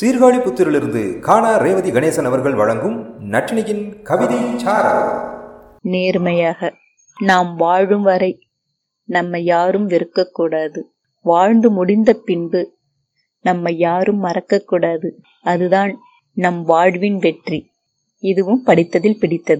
சீர்காழி புத்திரிலிருந்து காணா ரேவதி கணேசன் அவர்கள் வழங்கும் நட்டினியின் கவிதை நேர்மையாக நாம் வாழும் வரை நம்ம யாரும் வெறுக்கக்கூடாது. வாழ்ந்து முடிந்த பின்பு நம்ம யாரும் மறக்கக்கூடாது. அதுதான் நம் வாழ்வின் வெற்றி. இதுவும் படித்ததில் பிடித்தது.